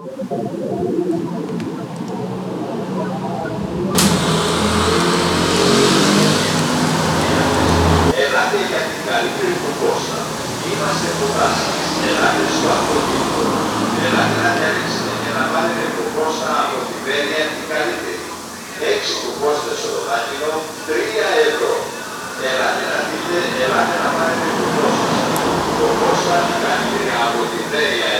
Ελάτε για την καλύτερη κομπόστα. Είμαστε κοντά σας. Ελάτε στο αυτοκίνητο. Ελάτε να διαλέξετε και να πάρετε κομπόστα από την Βέρεια την καλύτερη. Έξι κομπόστες στο δωμάτιο, τρία ευρώ. Ελάτε να δείτε, ελάτε να πάρετε κομπόστα. Κομπόστα την καλύτερη από την Βέρεια